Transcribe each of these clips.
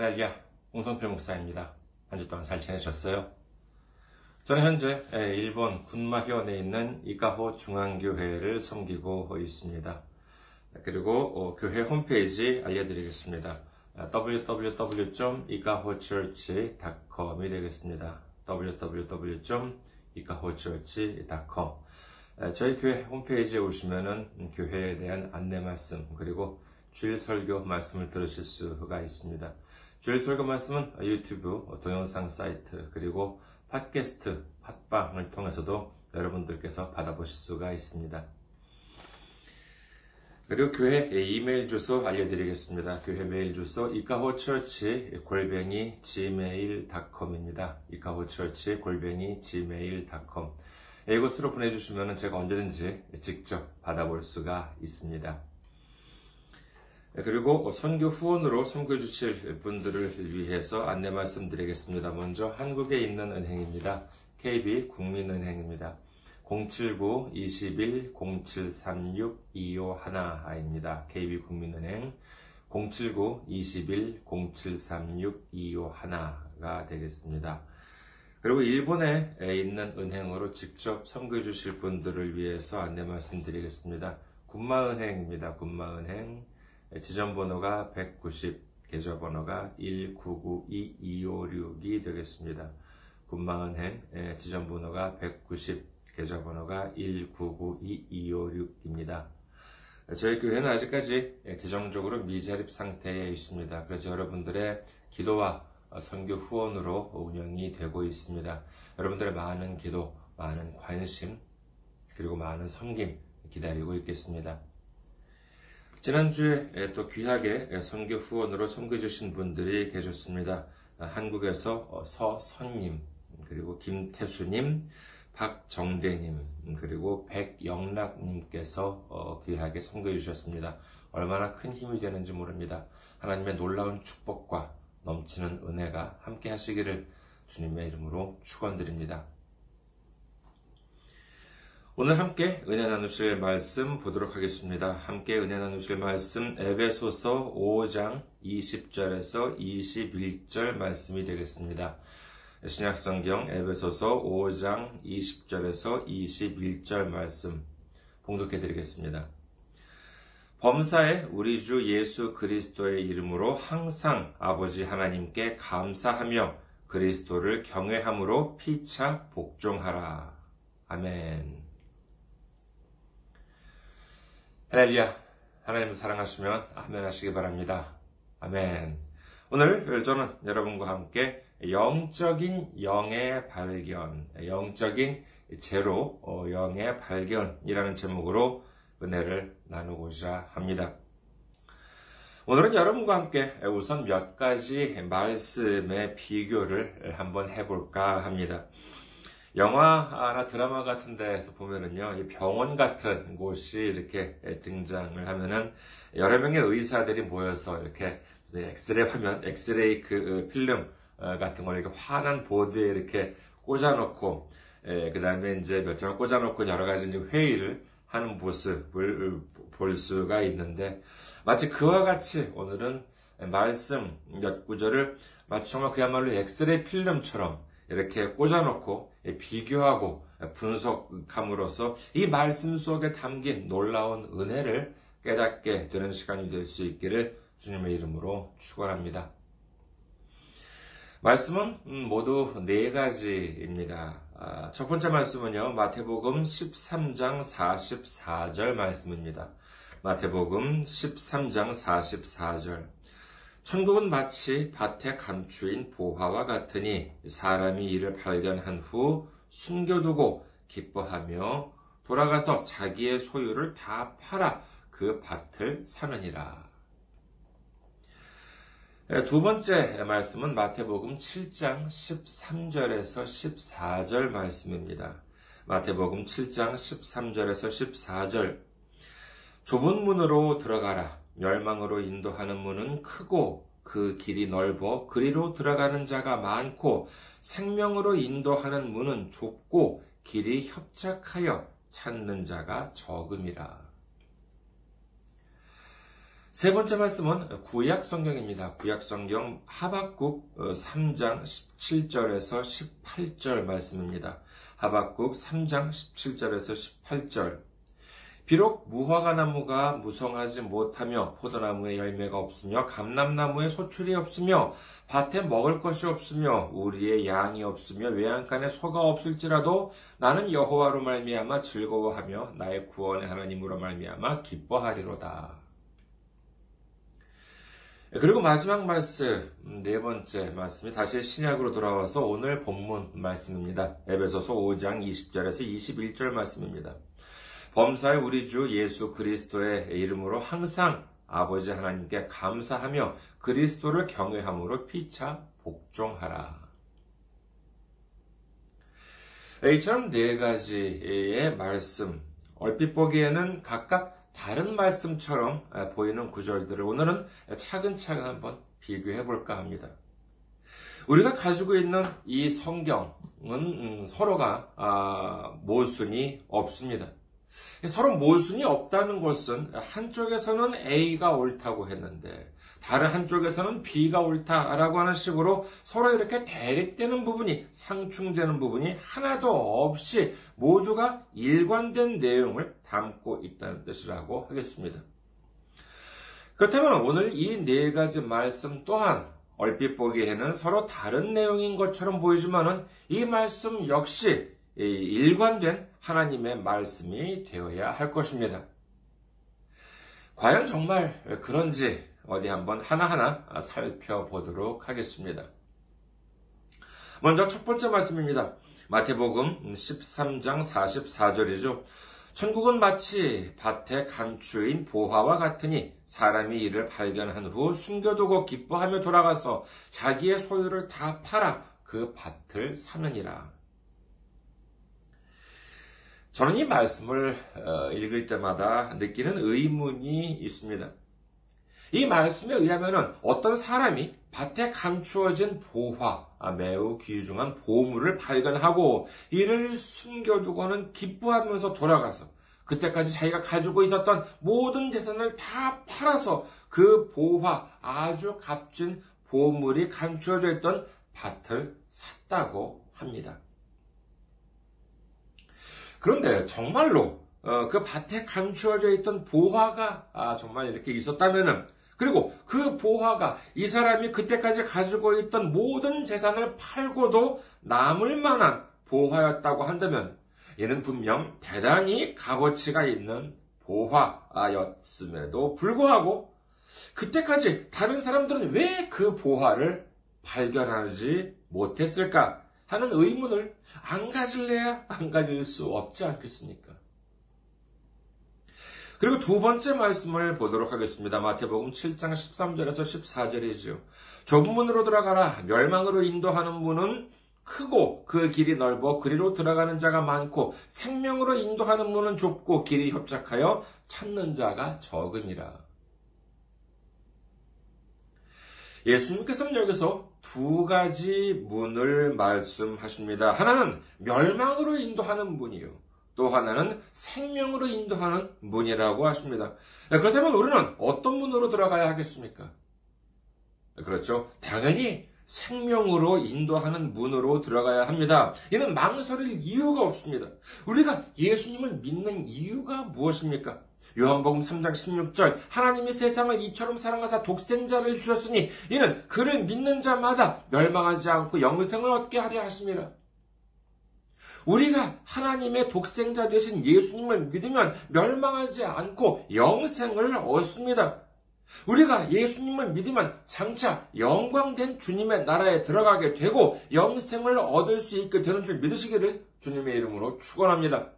할렐루야, 홍성필 목사입니다. 한 주 동안 잘 지내셨어요? 저는 현재 일본 군마현에 있는 이카호 중앙교회를 섬기고 있습니다. 그리고 어, 교회 홈페이지 알려드리겠습니다. www.ikahochurch.com이 되겠습니다. www.ikahochurch.com 저희 교회 홈페이지에 오시면은 교회에 대한 안내 말씀 그리고 주일 설교 말씀을 들으실 수가 있습니다. 주일 설교 말씀은 유튜브 동영상 사이트 그리고 팟캐스트 팟빵을 통해서도 여러분들께서 받아보실 수가 있습니다. 그리고 교회 이메일 주소 알려드리겠습니다. 교회 메일 주소 이카호처치 골뱅이 gmail.com입니다. 이카호처치 골뱅이 gmail.com 이곳으로 보내주시면 제가 언제든지 직접 받아볼 수가 있습니다. 그리고 선교 후원으로 섬겨 주실 분들을 위해서 안내 말씀드리겠습니다. 먼저 한국에 있는 은행입니다. KB 국민은행입니다. 079-21-0736-251입니다. KB 국민은행 079-21-0736-251가 되겠습니다. 그리고 일본에 있는 은행으로 직접 섬겨 주실 분들을 위해서 안내 말씀드리겠습니다. 군마은행입니다. 군마은행 지점 번호가 190, 계좌 번호가 1992256이 되겠습니다. 군마은행 지점 번호가 190, 계좌 번호가 1992256입니다. 저희 교회는 아직까지 재정적으로 미자립 상태에 있습니다. 그래서 여러분들의 기도와 선교 후원으로 운영이 되고 있습니다. 여러분들의 많은 기도, 많은 관심, 그리고 많은 섬김 기다리고 있겠습니다. 지난주에 또 귀하게 선교 후원으로 섬겨주신 분들이 계셨습니다. 한국에서 서선님, 그리고 김태수님, 박정대님, 그리고 백영락님께서 귀하게 섬겨주셨습니다. 얼마나 큰 힘이 되는지 모릅니다. 하나님의 놀라운 축복과 넘치는 은혜가 함께 하시기를 주님의 이름으로 축원드립니다. 오늘 함께 은혜 나누실 말씀 보도록 하겠습니다. 함께 은혜 나누실 말씀 에베소서 5장 20절에서 21절 말씀이 되겠습니다. 신약 성경 에베소서 5장 20절에서 21절 말씀 봉독해 드리겠습니다. 범사에 우리 주 예수 그리스도의 이름으로 항상 아버지 하나님께 감사하며 그리스도를 경외함으로 피차 복종하라. 아멘. 할렐루야. 하나님을 사랑하시면 아멘 하시기 바랍니다. 아멘. 오늘 저는 여러분과 함께 영적인 영의 발견, 영적인 제로 어, 영의 발견이라는 제목으로 은혜를 나누고자 합니다. 오늘은 여러분과 함께 우선 몇 가지 말씀의 비교를 한번 해볼까 합니다. 영화나 드라마 같은 데에서 보면은요, 병원 같은 곳이 이렇게 등장을 하면은 여러 명의 의사들이 모여서 이렇게 엑스레이 화면, 엑스레이 그 필름 어, 같은 걸 이렇게 환한 보드에 이렇게 꽂아놓고, 그 다음에 이제 몇 장을 꽂아놓고 여러 가지 회의를 하는 모습을 볼 수가 있는데, 마치 그와 같이 오늘은 말씀 몇 구절을 마치 정말 그야말로 엑스레이 필름처럼 이렇게 꽂아놓고 비교하고 분석함으로써 이 말씀 속에 담긴 놀라운 은혜를 깨닫게 되는 시간이 될 수 있기를 주님의 이름으로 축원합니다. 말씀은 음, 모두 네 가지입니다. 아, 첫 번째 말씀은요, 마태복음 13장 44절 말씀입니다. 마태복음 13장 44절. 천국은 마치 밭에 감추인 보화와 같으니 사람이 이를 발견한 후 숨겨두고 기뻐하며 돌아가서 자기의 소유를 다 팔아 그 밭을 사느니라. 네, 두 번째 말씀은 마태복음 7장 13절에서 14절 말씀입니다. 마태복음 7장 13절에서 14절. 좁은 문으로 들어가라. 멸망으로 인도하는 문은 크고 그 길이 넓어 그리로 들어가는 자가 많고 생명으로 인도하는 문은 좁고 길이 협착하여 찾는 자가 적음이라. 세 번째 말씀은 구약 성경입니다. 구약 성경 하박국 3장 17절에서 18절 말씀입니다. 하박국 3장 17절에서 18절. 비록 무화과 나무가 무성하지 못하며 포도나무에 열매가 없으며 감람나무에 소출이 없으며 밭에 먹을 것이 없으며 우리의 양이 없으며 외양간에 소가 없을지라도 나는 여호와로 말미암아 즐거워하며 나의 구원의 하나님으로 말미암아 기뻐하리로다. 그리고 마지막 말씀, 네 번째 말씀이 다시 신약으로 돌아와서 오늘 본문 말씀입니다. 에베소서 5장 20절에서 21절 말씀입니다. 범사의 우리 주 예수 그리스도의 이름으로 항상 아버지 하나님께 감사하며 그리스도를 경외함으로 피차 복종하라. 이처럼 네 가지의 말씀, 얼핏 보기에는 각각 다른 말씀처럼 보이는 구절들을 오늘은 차근차근 한번 비교해 볼까 합니다. 우리가 가지고 있는 이 성경은 음, 서로가 아, 모순이 없습니다. 서로 모순이 없다는 것은 한쪽에서는 A가 옳다고 했는데 다른 한쪽에서는 B가 옳다라고 하는 식으로 서로 이렇게 대립되는 부분이 상충되는 부분이 하나도 없이 모두가 일관된 내용을 담고 있다는 뜻이라고 하겠습니다. 그렇다면 오늘 이 네 가지 말씀 또한 얼핏 보기에는 서로 다른 내용인 것처럼 보이지만은 이 말씀 역시 일관된 하나님의 말씀이 되어야 할 것입니다. 과연 정말 그런지 어디 한번 하나하나 살펴보도록 하겠습니다. 먼저 첫 번째 말씀입니다. 마태복음 13장 44절이죠. 천국은 마치 밭에 감추인 보화와 같으니 사람이 이를 발견한 후 숨겨두고 기뻐하며 돌아가서 자기의 소유를 다 팔아 그 밭을 사느니라. 저는 이 말씀을 어, 읽을 때마다 느끼는 의문이 있습니다. 이 말씀에 의하면 어떤 사람이 밭에 감추어진 보화, 아, 매우 귀중한 보물을 발견하고 이를 숨겨두고는 기뻐하면서 돌아가서 그때까지 자기가 가지고 있었던 모든 재산을 다 팔아서 그 보화, 아주 값진 보물이 감추어져 있던 밭을 샀다고 합니다. 그런데 정말로 어, 그 밭에 감추어져 있던 보화가 아, 정말 이렇게 있었다면은 그리고 그 보화가 이 사람이 그때까지 가지고 있던 모든 재산을 팔고도 남을 만한 보화였다고 한다면 이는 분명 대단히 값어치가 있는 보화였음에도 불구하고 그때까지 다른 사람들은 왜 그 보화를 발견하지 못했을까 하는 의문을 안 가질래야 안 가질 수 없지 않겠습니까? 그리고 두 번째 말씀을 보도록 하겠습니다. 마태복음 7장 13절에서 14절이죠. 좁은 문으로 들어가라. 멸망으로 인도하는 문은 크고 그 길이 넓어 그리로 들어가는 자가 많고 생명으로 인도하는 문은 좁고 길이 협착하여 찾는 자가 적음이라. 예수님께서는 여기서 두 가지 문을 말씀하십니다. 하나는 멸망으로 인도하는 문이요. 또 하나는 생명으로 인도하는 문이라고 하십니다. 네, 그렇다면 우리는 어떤 문으로 들어가야 하겠습니까? 그렇죠. 당연히 생명으로 인도하는 문으로 들어가야 합니다. 이는 망설일 이유가 없습니다. 우리가 예수님을 믿는 이유가 무엇입니까? 요한복음 3장 16절 하나님이 세상을 이처럼 사랑하사 독생자를 주셨으니 이는 그를 믿는 자마다 멸망하지 않고 영생을 얻게 하려 하심이라. 우리가 하나님의 독생자 되신 예수님을 믿으면 멸망하지 않고 영생을 얻습니다. 우리가 예수님을 믿으면 장차 영광된 주님의 나라에 들어가게 되고 영생을 얻을 수 있게 되는 줄 믿으시기를 주님의 이름으로 축원합니다.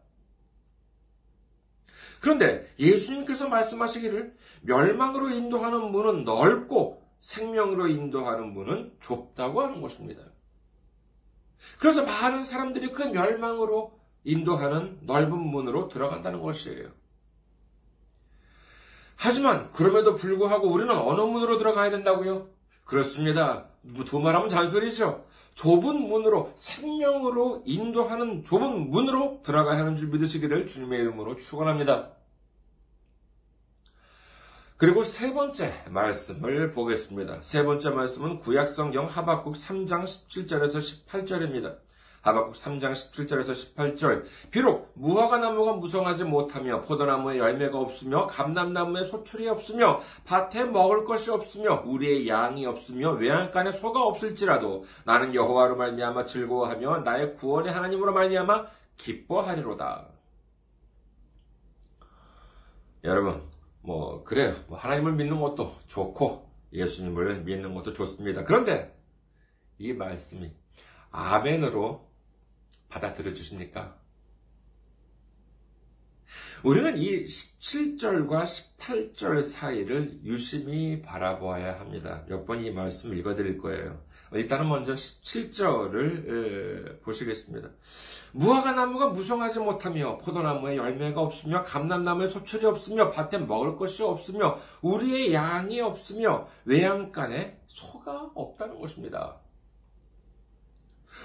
그런데 예수님께서 말씀하시기를 멸망으로 인도하는 문은 넓고 생명으로 인도하는 문은 좁다고 하는 것입니다. 그래서 많은 사람들이 그 멸망으로 인도하는 넓은 문으로 들어간다는 것이에요. 하지만 그럼에도 불구하고 우리는 어느 문으로 들어가야 된다고요? 그렇습니다. 두 말하면 잔소리죠. 좁은 문으로 생명으로 인도하는 좁은 문으로 들어가야 하는 줄 믿으시기를 주님의 이름으로 축원합니다. 그리고 세 번째 말씀을 보겠습니다. 세 번째 말씀은 구약성경 하박국 3장 17절에서 18절입니다. 하박국 3장 17절에서 18절 비록 무화과 나무가 무성하지 못하며 포도나무에 열매가 없으며 감람나무에 소출이 없으며 밭에 먹을 것이 없으며 우리의 양이 없으며 외양간에 소가 없을지라도 나는 여호와로 말미암아 즐거워하며 나의 구원의 하나님으로 말미암아 기뻐하리로다. 여러분 뭐 그래요. 뭐 하나님을 믿는 것도 좋고 예수님을 믿는 것도 좋습니다. 그런데 이 말씀이 아멘으로 받아들여 주십니까? 우리는 이 17절과 18절 사이를 유심히 바라보아야 합니다. 몇 번 이 말씀 읽어드릴 거예요. 일단은 먼저 17절을 보시겠습니다. 무화과 나무가 무성하지 못하며 포도나무에 열매가 없으며 감람나무에 소출이 없으며 밭에 먹을 것이 없으며 우리의 양이 없으며 외양간에 소가 없다는 것입니다.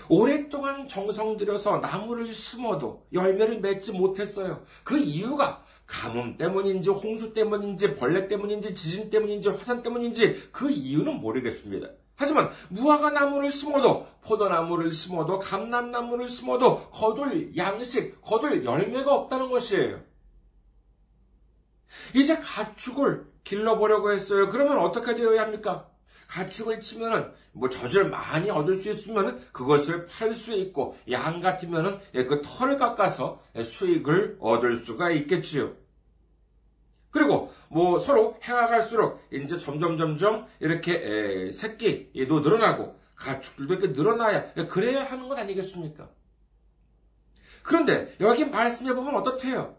오랫동안 정성 들여서 나무를 심어도 열매를 맺지 못했어요. 그 이유가 가뭄 때문인지 홍수 때문인지 벌레 때문인지 지진 때문인지 화산 때문인지 그 이유는 모르겠습니다. 하지만 무화과 나무를 심어도 포도나무를 심어도 감람나무를 심어도 거둘 양식, 거둘 열매가 없다는 것이에요. 이제 가축을 길러보려고 했어요. 그러면 어떻게 되어야 합니까? 가축을 치면은 뭐 젖을 많이 얻을 수 있으면 그것을 팔 수 있고 양 같으면은 그 털을 깎아서 수익을 얻을 수가 있겠지요. 그리고 뭐 서로 해가 갈수록 이제 점점 점점 이렇게 새끼도 늘어나고 가축들도 이렇게 늘어나야 그래야 하는 것 아니겠습니까? 그런데 여기 말씀해 보면 어떻대요?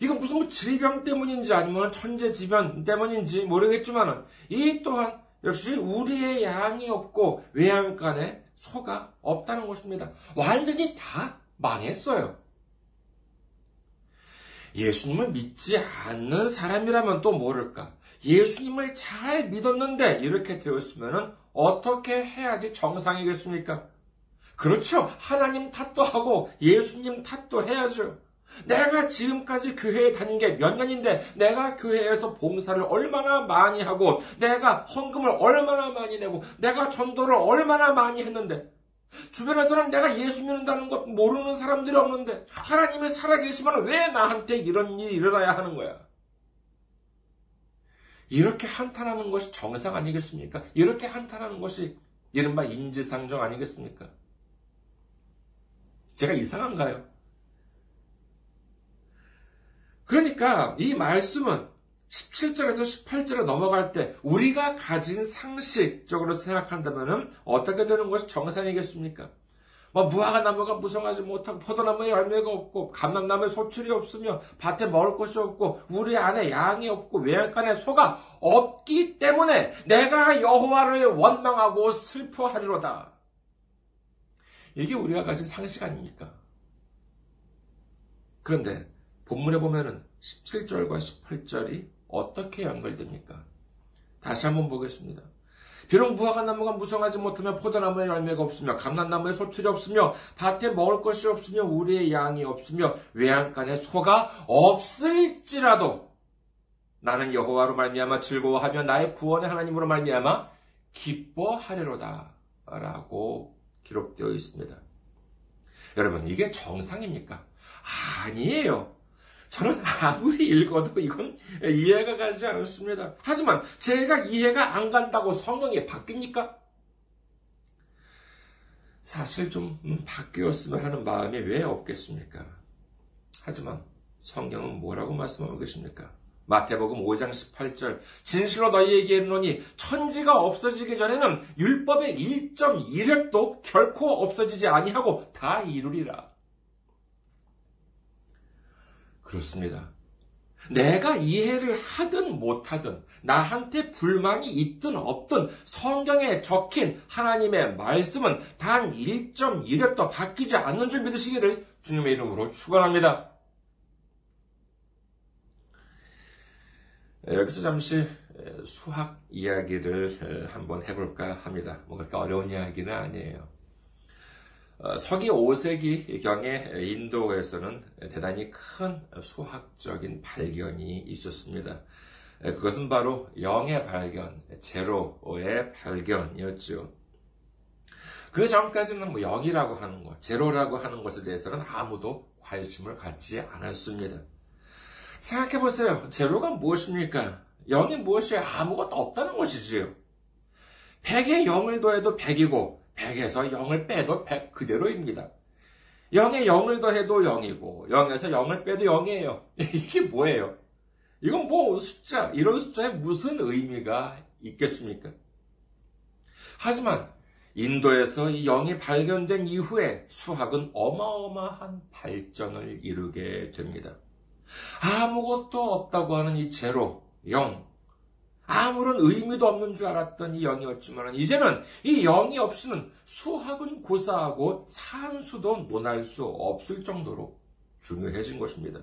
이건 무슨 뭐 질병 때문인지 아니면 천재지변 때문인지 모르겠지만은 이 또한 역시 우리의 양이 없고 외양간에 소가 없다는 것입니다. 완전히 다 망했어요. 예수님을 믿지 않는 사람이라면 또 모를까? 예수님을 잘 믿었는데 이렇게 되었으면 어떻게 해야지 정상이겠습니까? 그렇죠. 하나님 탓도 하고 예수님 탓도 해야죠. 내가 지금까지 교회에 다닌 게 몇 년인데 내가 교회에서 봉사를 얼마나 많이 하고 내가 헌금을 얼마나 많이 내고 내가 전도를 얼마나 많이 했는데 주변에서는 내가 예수 믿는다는 것 모르는 사람들이 없는데 하나님이 살아계시면 왜 나한테 이런 일이 일어나야 하는 거야? 이렇게 한탄하는 것이 정상 아니겠습니까? 이렇게 한탄하는 것이 이른바 인지상정 아니겠습니까? 제가 이상한가요? 그러니까 이 말씀은 17절에서 18절에 넘어갈 때 우리가 가진 상식적으로 생각한다면 어떻게 되는 것이 정상이겠습니까? 뭐 무화과 나무가 무성하지 못하고 포도나무에 열매가 없고 감람나무에 소출이 없으며 밭에 먹을 것이 없고 우리 안에 양이 없고 외양간에 소가 없기 때문에 내가 여호와를 원망하고 슬퍼하리로다. 이게 우리가 가진 상식 아닙니까? 그런데 본문에 보면은 17절과 18절이 어떻게 연결됩니까? 다시 한번 보겠습니다. 비록 무화과 나무가 무성하지 못하며 포도나무에 열매가 없으며 감람나무에 소출이 없으며 밭에 먹을 것이 없으며 우리의 양이 없으며 외양간에 소가 없을지라도 나는 여호와로 말미암아 즐거워하며 나의 구원의 하나님으로 말미암아 기뻐하리로다 라고 기록되어 있습니다. 여러분 이게 정상입니까? 아니에요. 저는 아무리 읽어도 이건 이해가 가지 않습니다. 하지만 제가 이해가 안 간다고 성경이 바뀝니까? 사실 좀 음, 바뀌었으면 하는 마음이 왜 없겠습니까? 하지만 성경은 뭐라고 말씀하고 계십니까? 마태복음 5장 18절 진실로 너희에게 이르노니 천지가 없어지기 전에는 율법의 1.1획도 결코 없어지지 아니하고 다 이루리라. 그렇습니다. 내가 이해를 하든 못하든 나한테 불만이 있든 없든 성경에 적힌 하나님의 말씀은 단 1.1획도 바뀌지 않는 줄 믿으시기를 주님의 이름으로 축원합니다. 여기서 잠시 수학 이야기를 한번 해볼까 합니다. 뭐 그렇게 어려운 이야기는 아니에요. 어, 서기 5세기 경에 인도에서는 대단히 큰 수학적인 발견이 있었습니다. 그것은 바로 영의 발견, 제로의 발견이었죠. 그 전까지는 뭐 영이라고 하는 것, 제로라고 하는 것에 대해서는 아무도 관심을 갖지 않았습니다. 생각해 보세요. 제로가 무엇입니까? 영이 무엇이에요? 아무것도 없다는 것이지요. 100에 0을 더해도 100이고, 100에서 0을 빼도 100 그대로입니다. 0에 0을 더해도 0이고, 0에서 0을 빼도 0이에요. 이게 뭐예요? 이건 뭐 숫자, 이런 숫자에 무슨 의미가 있겠습니까? 하지만 인도에서 이 영이 발견된 이후에 수학은 어마어마한 발전을 이루게 됩니다. 아무것도 없다고 하는 이 제로, 영, 아무런 의미도 없는 줄 알았던 이 영이었지만 이제는 이 영이 없이는 수학은 고사하고 산수도 논할 수 없을 정도로 중요해진 것입니다.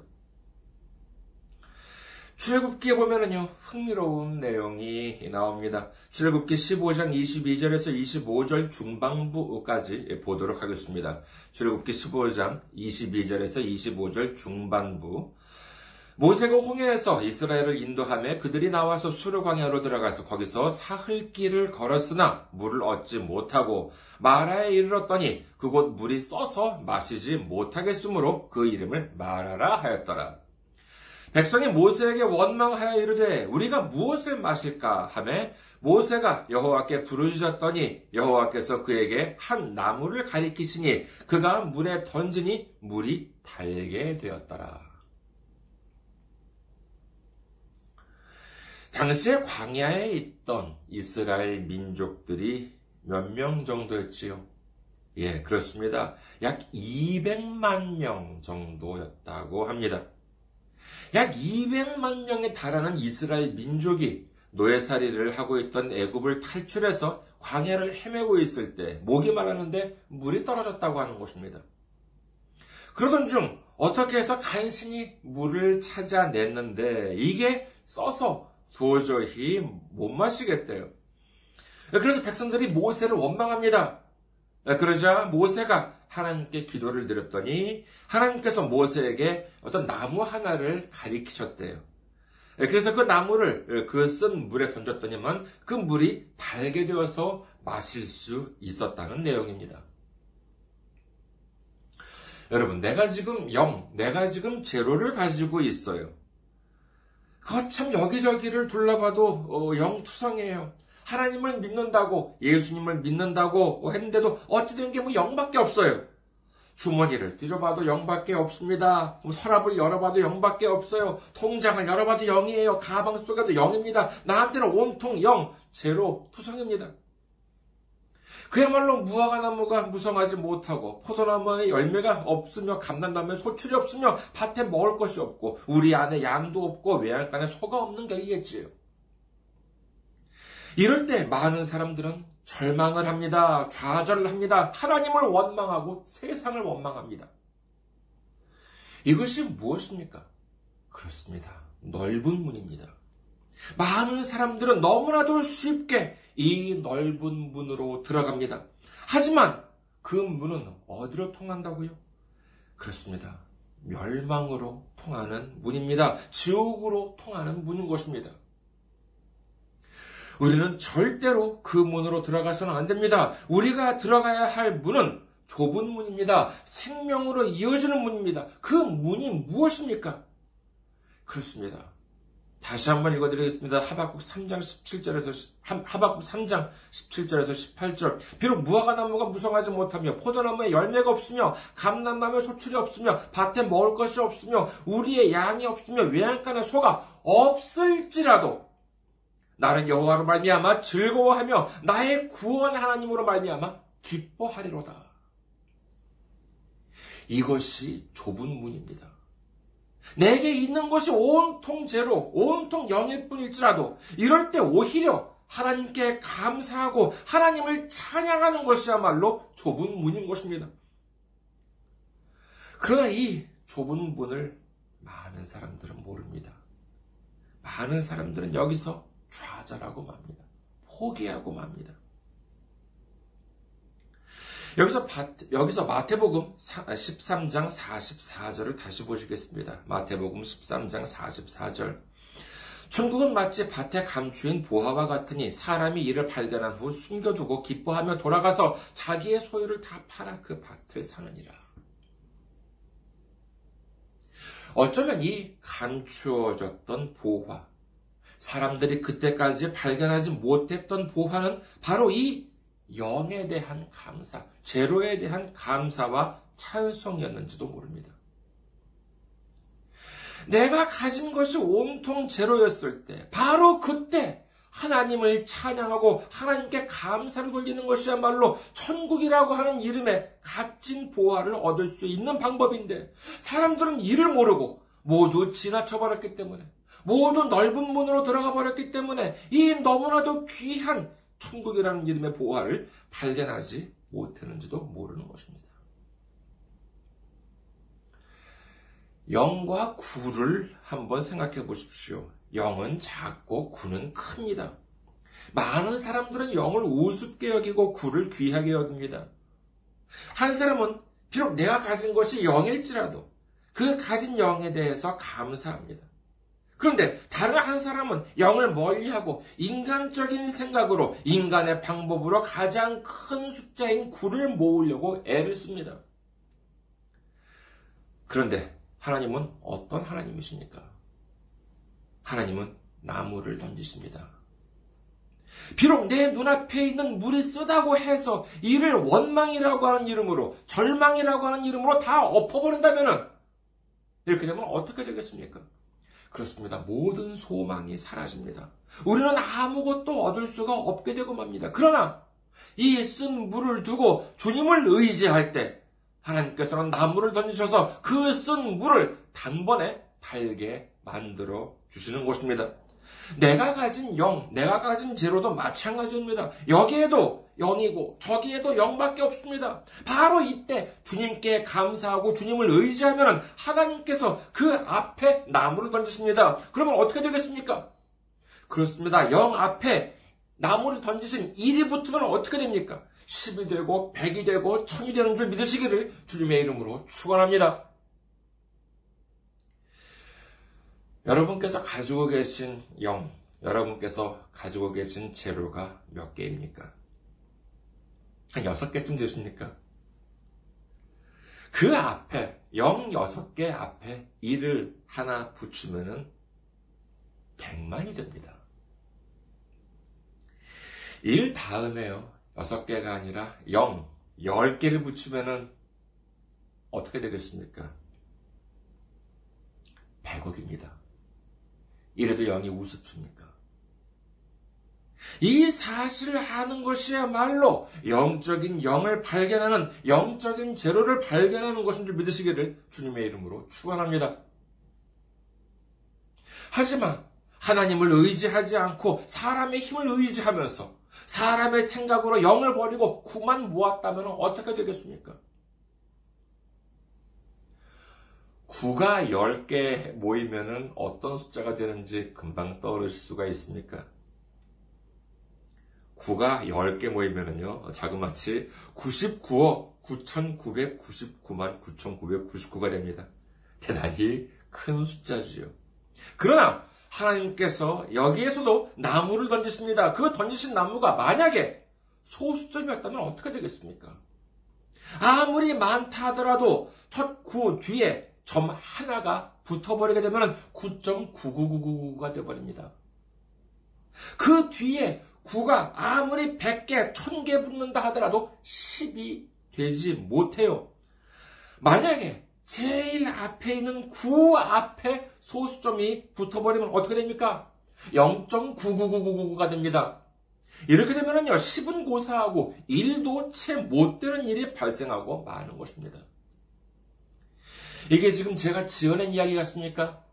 출애굽기에 보면은요, 흥미로운 내용이 나옵니다. 출애굽기 15장 22절에서 25절 중반부까지 보도록 하겠습니다. 출애굽기 15장 22절에서 25절 중반부. 모세가 홍해에서 이스라엘을 인도함에 그들이 나와서 수르 광야로 들어가서 거기서 사흘 길을 걸었으나 물을 얻지 못하고 마라에 이르렀더니 그곳 물이 써서 마시지 못하겠으므로 그 이름을 마라라 하였더라. 백성이 모세에게 원망하여 이르되 우리가 무엇을 마실까 하매 모세가 여호와께 부르짖었더니 여호와께서 그에게 한 나무를 가리키시니 그가 물에 던지니 물이 달게 되었더라. 당시에 광야에 있던 이스라엘 민족들이 몇 명 정도였지요? 예, 그렇습니다. 약 200만 명 정도였다고 합니다. 약 200만 명에 달하는 이스라엘 민족이 노예살이를 하고 있던 애굽을 탈출해서 광야를 헤매고 있을 때 목이 말하는데 물이 떨어졌다고 하는 것입니다. 그러던 중 어떻게 해서 간신히 물을 찾아냈는데 이게 써서 도저히 못 마시겠대요. 그래서 백성들이 모세를 원망합니다. 그러자 모세가 하나님께 기도를 드렸더니 하나님께서 모세에게 어떤 나무 하나를 가리키셨대요. 그래서 그 나무를 그 쓴 물에 던졌더니만 그 물이 달게 되어서 마실 수 있었다는 내용입니다. 여러분, 내가 지금 영, 내가 지금 제로를 가지고 있어요. 거참 여기저기를 둘러봐도 어, 영투성이에요. 하나님을 믿는다고 예수님을 믿는다고 했는데도 어찌된 게 뭐 영밖에 없어요. 주머니를 뒤져봐도 영밖에 없습니다. 뭐 서랍을 열어봐도 영밖에 없어요. 통장을 열어봐도 영이에요. 가방 속에도 영입니다. 나한테는 온통 영, 제로, 투성입니다. 그야말로 무화과 나무가 무성하지 못하고 포도나무에 열매가 없으며 감난나무에 소출이 없으며 밭에 먹을 것이 없고 우리 안에 양도 없고 외양간에 소가 없는 격이겠지요. 이럴 때 많은 사람들은 절망을 합니다. 좌절을 합니다. 하나님을 원망하고 세상을 원망합니다. 이것이 무엇입니까? 그렇습니다. 넓은 문입니다. 많은 사람들은 너무나도 쉽게 이 넓은 문으로 들어갑니다. 하지만 그 문은 어디로 통한다고요? 그렇습니다. 멸망으로 통하는 문입니다. 지옥으로 통하는 문인 것입니다. 우리는 절대로 그 문으로 들어가서는 안 됩니다. 우리가 들어가야 할 문은 좁은 문입니다. 생명으로 이어지는 문입니다. 그 문이 무엇입니까? 그렇습니다. 다시 한번 읽어드리겠습니다. 하박국 3장 17절에서, 하박국 3장 17절에서 18절. 비록 무화과 나무가 무성하지 못하며, 포도나무에 열매가 없으며, 감남나무에 소출이 없으며, 밭에 먹을 것이 없으며, 우리의 양이 없으며, 외양간에 소가 없을지라도, 나는 여호와로 말미암아 즐거워하며 나의 구원 하나님으로 말미암아 기뻐하리로다. 이것이 좁은 문입니다. 내게 있는 것이 온통 제로, 온통 영일 뿐일지라도 이럴 때 오히려 하나님께 감사하고 하나님을 찬양하는 것이야말로 좁은 문인 것입니다. 그러나 이 좁은 문을 많은 사람들은 모릅니다. 많은 사람들은 여기서 좌절하고 맙니다. 포기하고 맙니다. 여기서, 여기서 마태복음 13장 44절을 다시 보시겠습니다. 마태복음 13장 44절. 천국은 마치 밭에 감추인 보화와 같으니 사람이 이를 발견한 후 숨겨두고 기뻐하며 돌아가서 자기의 소유를 다 팔아 그 밭을 사느니라. 어쩌면 이 감추어졌던 보화, 사람들이 그때까지 발견하지 못했던 보화는 바로 이 영에 대한 감사, 제로에 대한 감사와 찬성이었는지도 모릅니다. 내가 가진 것이 온통 제로였을 때, 바로 그때 하나님을 찬양하고 하나님께 감사를 돌리는 것이야말로 천국이라고 하는 이름의 값진 보화를 얻을 수 있는 방법인데, 사람들은 이를 모르고 모두 지나쳐 버렸기 때문에, 모두 넓은 문으로 들어가 버렸기 때문에, 이 너무나도 귀한 천국이라는 이름의 보화를 발견하지 못했는지도 모르는 것입니다. 영과 구를 한번 생각해 보십시오. 영은 작고 구는 큽니다. 많은 사람들은 영을 우습게 여기고 구를 귀하게 여깁니다. 한 사람은 비록 내가 가진 것이 영일지라도 그 가진 영에 대해서 감사합니다. 그런데 다른 한 사람은 영을 멀리하고 인간적인 생각으로 인간의 방법으로 가장 큰 숫자인 구를 모으려고 애를 씁니다. 그런데 하나님은 어떤 하나님이십니까? 하나님은 나무를 던지십니다. 비록 내 눈앞에 있는 물이 쓰다고 해서 이를 원망이라고 하는 이름으로, 절망이라고 하는 이름으로 다 엎어버린다면 이렇게 되면 어떻게 되겠습니까? 그렇습니다. 모든 소망이 사라집니다. 우리는 아무것도 얻을 수가 없게 되고 맙니다. 그러나 이 쓴 물을 두고 주님을 의지할 때 하나님께서는 나무를 던지셔서 그 쓴 물을 단번에 달게 만들어 주시는 것입니다. 내가 가진 영, 내가 가진 제로도 마찬가지입니다. 여기에도 영이고 저기에도 영밖에 없습니다. 바로 이때 주님께 감사하고 주님을 의지하면 하나님께서 그 앞에 나무를 던지십니다. 그러면 어떻게 되겠습니까? 그렇습니다. 영 앞에 나무를 던지신 일이 붙으면 어떻게 됩니까? 10이 되고 100이 되고 1000이 되는 줄 믿으시기를 주님의 이름으로 축원합니다. 여러분께서 가지고 계신 영, 여러분께서 가지고 계신 재료가 몇 개입니까? 한 여섯 개쯤 되십니까? 그 앞에, 영 여섯 개 앞에 일을 하나 붙이면은 백만이 됩니다. 일 다음에요. 여섯 개가 아니라 영, 열 개를 붙이면은 어떻게 되겠습니까? 백억입니다. 이래도 영이 우습습니까? 이 사실을 아는 것이야말로 영적인 영을 발견하는 영적인 제로를 발견하는 것인 줄 믿으시기를 주님의 이름으로 축원합니다. 하지만 하나님을 의지하지 않고 사람의 힘을 의지하면서 사람의 생각으로 영을 버리고 구만 모았다면 어떻게 되겠습니까? 구가 10개 모이면은 어떤 숫자가 되는지 금방 떠오르실 수가 있습니까? 구가 10개 모이면은요, 자그마치 99억 9,999만 9,999가 됩니다. 대단히 큰 숫자지요. 그러나 하나님께서 여기에서도 나무를 던지십니다. 그 던지신 나무가 만약에 소수점이었다면 어떻게 되겠습니까? 아무리 많다 하더라도 첫 구 뒤에 점 하나가 붙어버리게 되면 9.9999가 되어버립니다. 그 뒤에 9가 아무리 100개, 1000개 붙는다 하더라도 10이 되지 못해요. 만약에 제일 앞에 있는 9 앞에 소수점이 붙어버리면 어떻게 됩니까? 0.99999가 됩니다. 이렇게 되면요, 10은 고사하고 1도 채 못 되는 일이 발생하고 마는 것입니다. 이게 지금 제가 지어낸 이야기 같습니까?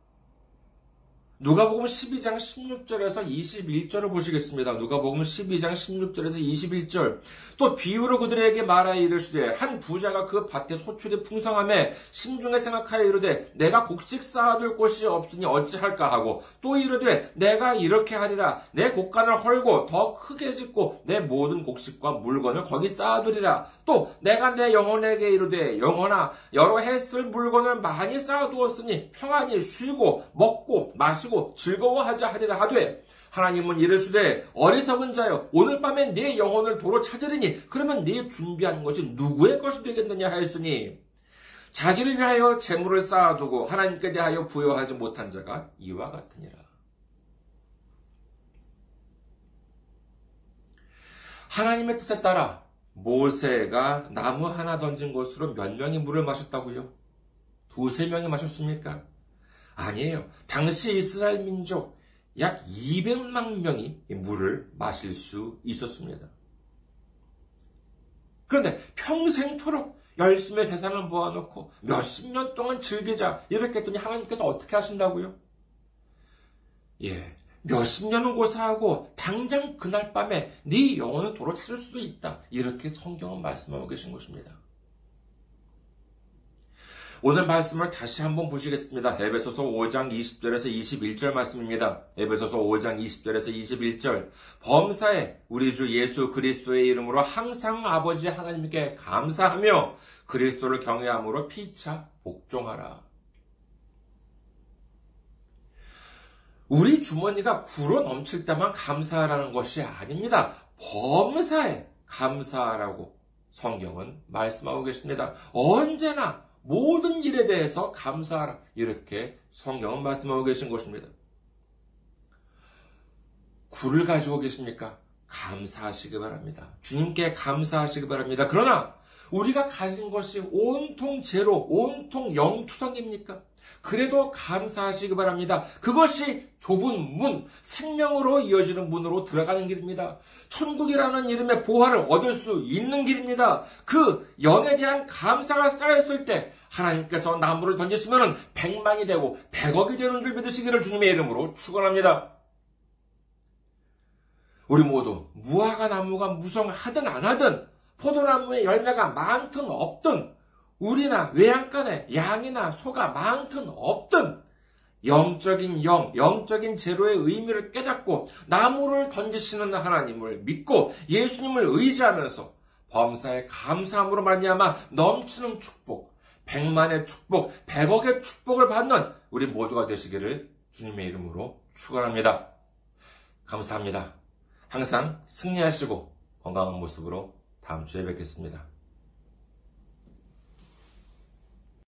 누가복음 12장 16절에서 21절을 보시겠습니다. 누가복음 12장 16절에서 21절. 또 비유로 그들에게 말하여 이르시되 한 부자가 그 밭에 소출이 풍성함에 심중에 생각하여 이르되 내가 곡식 쌓아둘 곳이 없으니 어찌할까 하고 또 이르되 내가 이렇게 하리라 내 곡간을 헐고 더 크게 짓고 내 모든 곡식과 물건을 거기 쌓아두리라 또 내가 내 영혼에게 이르되 영혼아 여러 해 쓸 물건을 많이 쌓아두었으니 평안히 쉬고 먹고 마시고 마시고 즐거워하자 하리라 하되 하나님은 이르시되 어리석은 자여 오늘 밤에 내 영혼을 도로 찾으리니 그러면 네 준비한 것이 누구의 것이 되겠느냐 하였으니 자기를 위하여 재물을 쌓아두고 하나님께 대하여 부여하지 못한 자가 이와 같으니라. 하나님의 뜻에 따라 모세가 나무 하나 던진 곳으로 몇 명이 물을 마셨다고요? 두세 명이 마셨습니까? 아니에요. 당시 이스라엘 민족 약 200만 명이 물을 마실 수 있었습니다. 그런데 평생토록 열심히 세상을 모아놓고 몇십 년 동안 즐기자 이렇게 했더니 하나님께서 어떻게 하신다고요? 예, 몇십 년은 고사하고 당장 그날 밤에 네 영혼을 도로 찾을 수도 있다. 이렇게 성경은 말씀하고 계신 것입니다. 오늘 말씀을 다시 한번 보시겠습니다. 에베소서 5장 20절에서 21절 말씀입니다. 에베소서 5장 20절에서 21절. 범사에 우리 주 예수 그리스도의 이름으로 항상 아버지 하나님께 감사하며 그리스도를 경외함으로 피차 복종하라. 우리 주머니가 굴어 넘칠 때만 감사하라는 것이 아닙니다. 범사에 감사하라고 성경은 말씀하고 계십니다. 언제나 모든 일에 대해서 감사하라. 이렇게 성경은 말씀하고 계신 것입니다. 굴을 가지고 계십니까? 감사하시기 바랍니다. 주님께 감사하시기 바랍니다. 그러나 우리가 가진 것이 온통 제로, 온통 영투성입니까? 그래도 감사하시기 바랍니다. 그것이 좁은 문, 생명으로 이어지는 문으로 들어가는 길입니다. 천국이라는 이름의 보화를 얻을 수 있는 길입니다. 그 영에 대한 감사가 쌓였을 때 하나님께서 나무를 던지시면 백만이 되고 백억이 되는 줄 믿으시기를 주님의 이름으로 축원합니다. 우리 모두 무화과 나무가 무성하든 안 하든 포도나무의 열매가 많든 없든 우리나 외양간에 양이나 소가 많든 없든 영적인 영, 영적인 제로의 의미를 깨닫고 나무를 던지시는 하나님을 믿고 예수님을 의지하면서 범사에 감사함으로 말미암아 넘치는 축복, 백만의 축복, 백억의 축복을 받는 우리 모두가 되시기를 주님의 이름으로 축원합니다. 감사합니다. 항상 승리하시고 건강한 모습으로 다음 주에 뵙겠습니다.